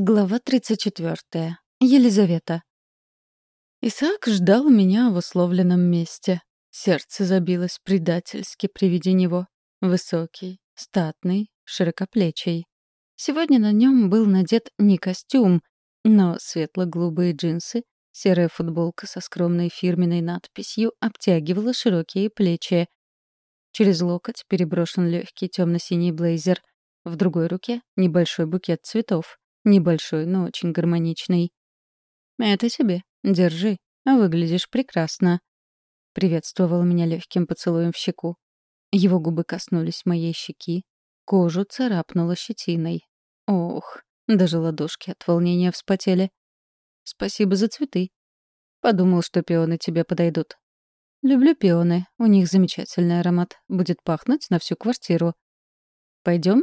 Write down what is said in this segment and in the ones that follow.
Глава 34. Елизавета. Исаак ждал меня в условленном месте. Сердце забилось предательски при виде него. Высокий, статный, широкоплечий. Сегодня на нем был надет не костюм, но светло-голубые джинсы, серая футболка со скромной фирменной надписью обтягивала широкие плечи. Через локоть переброшен легкий темно-синий блейзер. В другой руке — небольшой букет цветов. Небольшой, но очень гармоничный. «Это тебе. Держи. Выглядишь прекрасно». Приветствовал меня легким поцелуем в щеку. Его губы коснулись моей щеки. Кожу царапнуло щетиной. Ох, даже ладошки от волнения вспотели. «Спасибо за цветы». Подумал, что пионы тебе подойдут. Люблю пионы. У них замечательный аромат. Будет пахнуть на всю квартиру. Пойдем?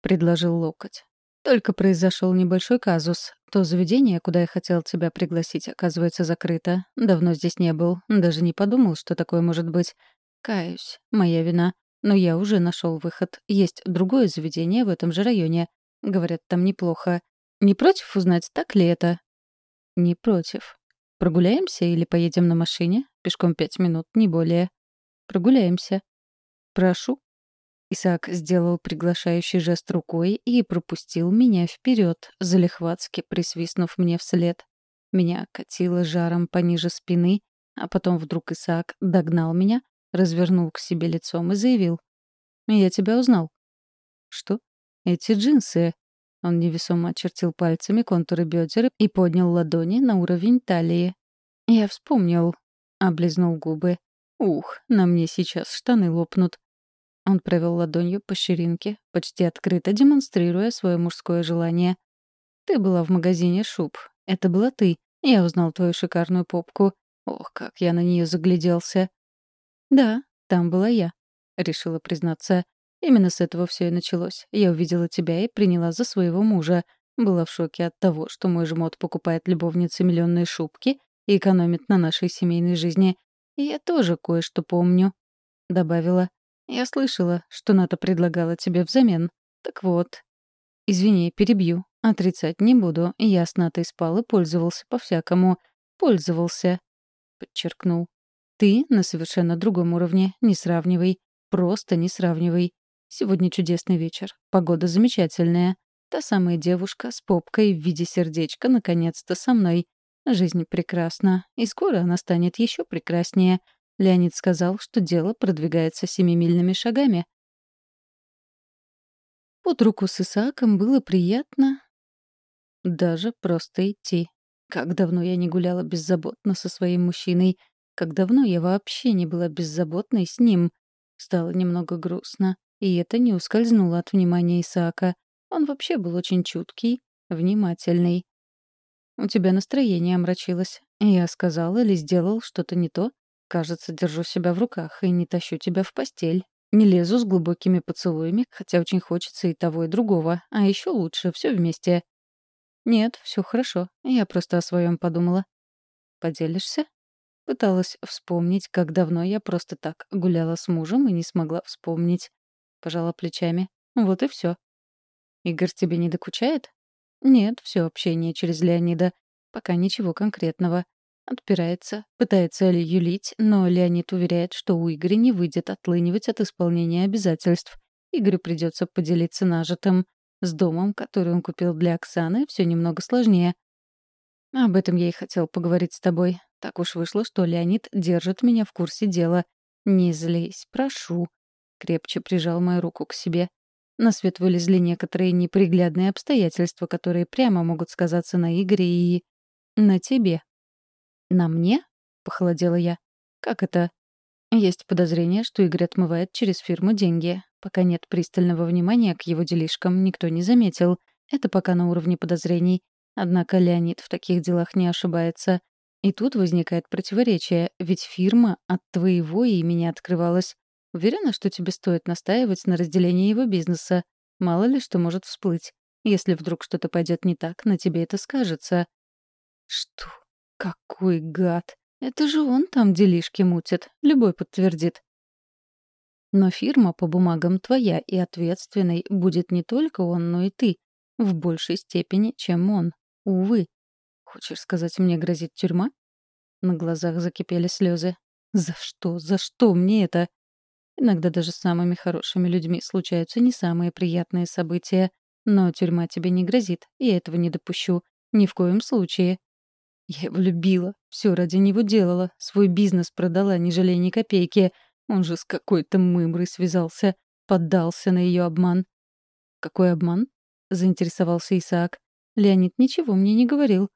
предложил локоть. Только произошел небольшой казус. То заведение, куда я хотел тебя пригласить, оказывается закрыто. Давно здесь не был. Даже не подумал, что такое может быть. Каюсь. Моя вина. Но я уже нашел выход. Есть другое заведение в этом же районе. Говорят, там неплохо. Не против узнать, так ли это? Не против. Прогуляемся или поедем на машине? Пешком пять минут, не более. Прогуляемся. Прошу. Исаак сделал приглашающий жест рукой и пропустил меня вперед, залихватски присвистнув мне вслед. Меня катило жаром пониже спины, а потом вдруг Исаак догнал меня, развернул к себе лицом и заявил. «Я тебя узнал». «Что? Эти джинсы?» Он невесомо очертил пальцами контуры бедер и поднял ладони на уровень талии. «Я вспомнил», — облизнул губы. «Ух, на мне сейчас штаны лопнут». Он провел ладонью по ширинке, почти открыто демонстрируя свое мужское желание. «Ты была в магазине шуб. Это была ты. Я узнал твою шикарную попку. Ох, как я на нее загляделся». «Да, там была я», — решила признаться. «Именно с этого все и началось. Я увидела тебя и приняла за своего мужа. Была в шоке от того, что мой жмот покупает любовнице миллионные шубки и экономит на нашей семейной жизни. И я тоже кое-что помню», — добавила. Я слышала, что Ната предлагала тебе взамен. Так вот. Извини, перебью. Отрицать не буду. Я с Натой спал и пользовался по-всякому. Пользовался. Подчеркнул. Ты на совершенно другом уровне. Не сравнивай. Просто не сравнивай. Сегодня чудесный вечер. Погода замечательная. Та самая девушка с попкой в виде сердечка наконец-то со мной. Жизнь прекрасна, и скоро она станет еще прекраснее — Леонид сказал, что дело продвигается семимильными шагами. Под руку с Исааком было приятно даже просто идти. Как давно я не гуляла беззаботно со своим мужчиной. Как давно я вообще не была беззаботной с ним. Стало немного грустно. И это не ускользнуло от внимания Исаака. Он вообще был очень чуткий, внимательный. «У тебя настроение омрачилось. Я сказал или сделал что-то не то, Кажется, держу себя в руках и не тащу тебя в постель. Не лезу с глубокими поцелуями, хотя очень хочется и того, и другого. А еще лучше все вместе. Нет, все хорошо. Я просто о своем подумала. Поделишься? Пыталась вспомнить, как давно я просто так гуляла с мужем и не смогла вспомнить. Пожала плечами. Вот и все. Игорь тебе не докучает? Нет, все общение через Леонида. Пока ничего конкретного. Отпирается, пытается ли юлить, но Леонид уверяет, что у Игоря не выйдет отлынивать от исполнения обязательств. Игорю придется поделиться нажитым. С домом, который он купил для Оксаны, все немного сложнее. Об этом я и хотел поговорить с тобой. Так уж вышло, что Леонид держит меня в курсе дела. Не злись, прошу. Крепче прижал мою руку к себе. На свет вылезли некоторые неприглядные обстоятельства, которые прямо могут сказаться на Игоре и... на тебе. «На мне?» — похолодела я. «Как это?» Есть подозрение, что Игорь отмывает через фирму деньги. Пока нет пристального внимания к его делишкам, никто не заметил. Это пока на уровне подозрений. Однако Леонид в таких делах не ошибается. И тут возникает противоречие, ведь фирма от твоего имени открывалась. Уверена, что тебе стоит настаивать на разделении его бизнеса. Мало ли что может всплыть. Если вдруг что-то пойдет не так, на тебе это скажется. Что? Какой гад! Это же он там делишки мутит, любой подтвердит. Но фирма по бумагам твоя и ответственной будет не только он, но и ты. В большей степени, чем он. Увы. Хочешь сказать, мне грозит тюрьма? На глазах закипели слезы. За что? За что мне это? Иногда даже с самыми хорошими людьми случаются не самые приятные события. Но тюрьма тебе не грозит, я этого не допущу. Ни в коем случае. Я его любила, все ради него делала, свой бизнес продала, не жалея ни копейки. Он же с какой-то мымрой связался, поддался на ее обман. «Какой обман?» — заинтересовался Исаак. «Леонид ничего мне не говорил».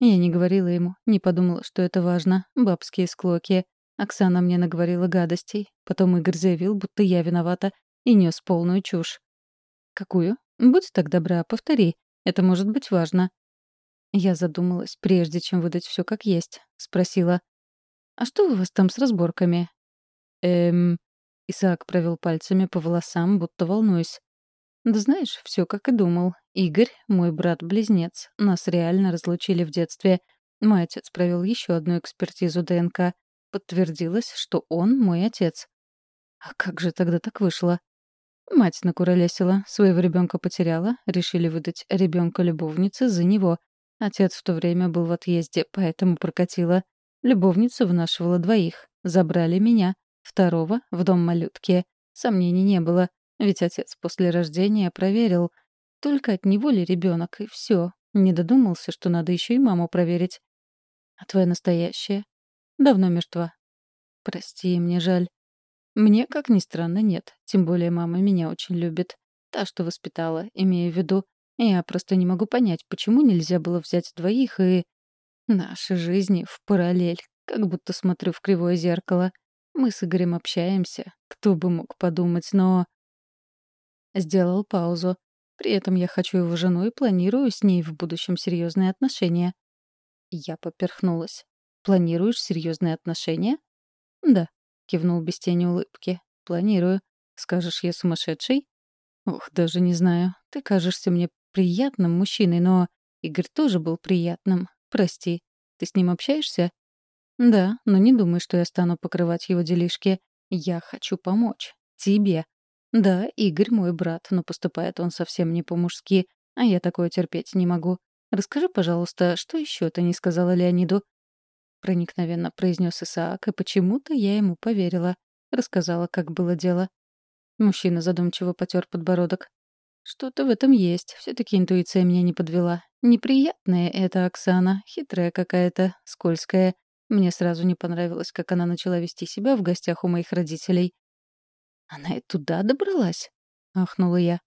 Я не говорила ему, не подумала, что это важно. Бабские склоки. Оксана мне наговорила гадостей. Потом Игорь заявил, будто я виновата, и нес полную чушь. «Какую? Будь так добра, повтори. Это может быть важно». Я задумалась, прежде чем выдать все как есть. Спросила. «А что у вас там с разборками?» «Эм...» Исаак провел пальцами по волосам, будто волнуясь. «Да знаешь, все как и думал. Игорь — мой брат-близнец. Нас реально разлучили в детстве. Мой отец провел еще одну экспертизу ДНК. Подтвердилось, что он мой отец. А как же тогда так вышло? Мать накуролесила, своего ребенка потеряла, решили выдать ребенка любовнице за него. Отец в то время был в отъезде, поэтому прокатила. Любовница вынашивала двоих. Забрали меня, второго, в дом малютки. Сомнений не было, ведь отец после рождения проверил. Только от него ли ребенок, и все. Не додумался, что надо еще и маму проверить. А твоя настоящая? Давно мертва. Прости, мне жаль. Мне, как ни странно, нет. Тем более мама меня очень любит. Та, что воспитала, имею в виду. Я просто не могу понять, почему нельзя было взять двоих и... Наши жизни в параллель, как будто смотрю в кривое зеркало. Мы с Игорем общаемся, кто бы мог подумать, но... Сделал паузу. При этом я хочу его жену и планирую с ней в будущем серьезные отношения. Я поперхнулась. Планируешь серьезные отношения? Да, кивнул без тени улыбки. Планирую. Скажешь, я сумасшедший? Ух, даже не знаю. Ты кажешься мне приятным мужчиной, но Игорь тоже был приятным. Прости. Ты с ним общаешься? Да, но не думай, что я стану покрывать его делишки. Я хочу помочь. Тебе. Да, Игорь мой брат, но поступает он совсем не по-мужски, а я такое терпеть не могу. Расскажи, пожалуйста, что еще ты не сказала Леониду? Проникновенно произнес Исаак, и почему-то я ему поверила. Рассказала, как было дело. Мужчина задумчиво потер подбородок. Что-то в этом есть. Все-таки интуиция меня не подвела. Неприятная эта Оксана, хитрая какая-то, скользкая. Мне сразу не понравилось, как она начала вести себя в гостях у моих родителей. «Она и туда добралась?» — ахнула я.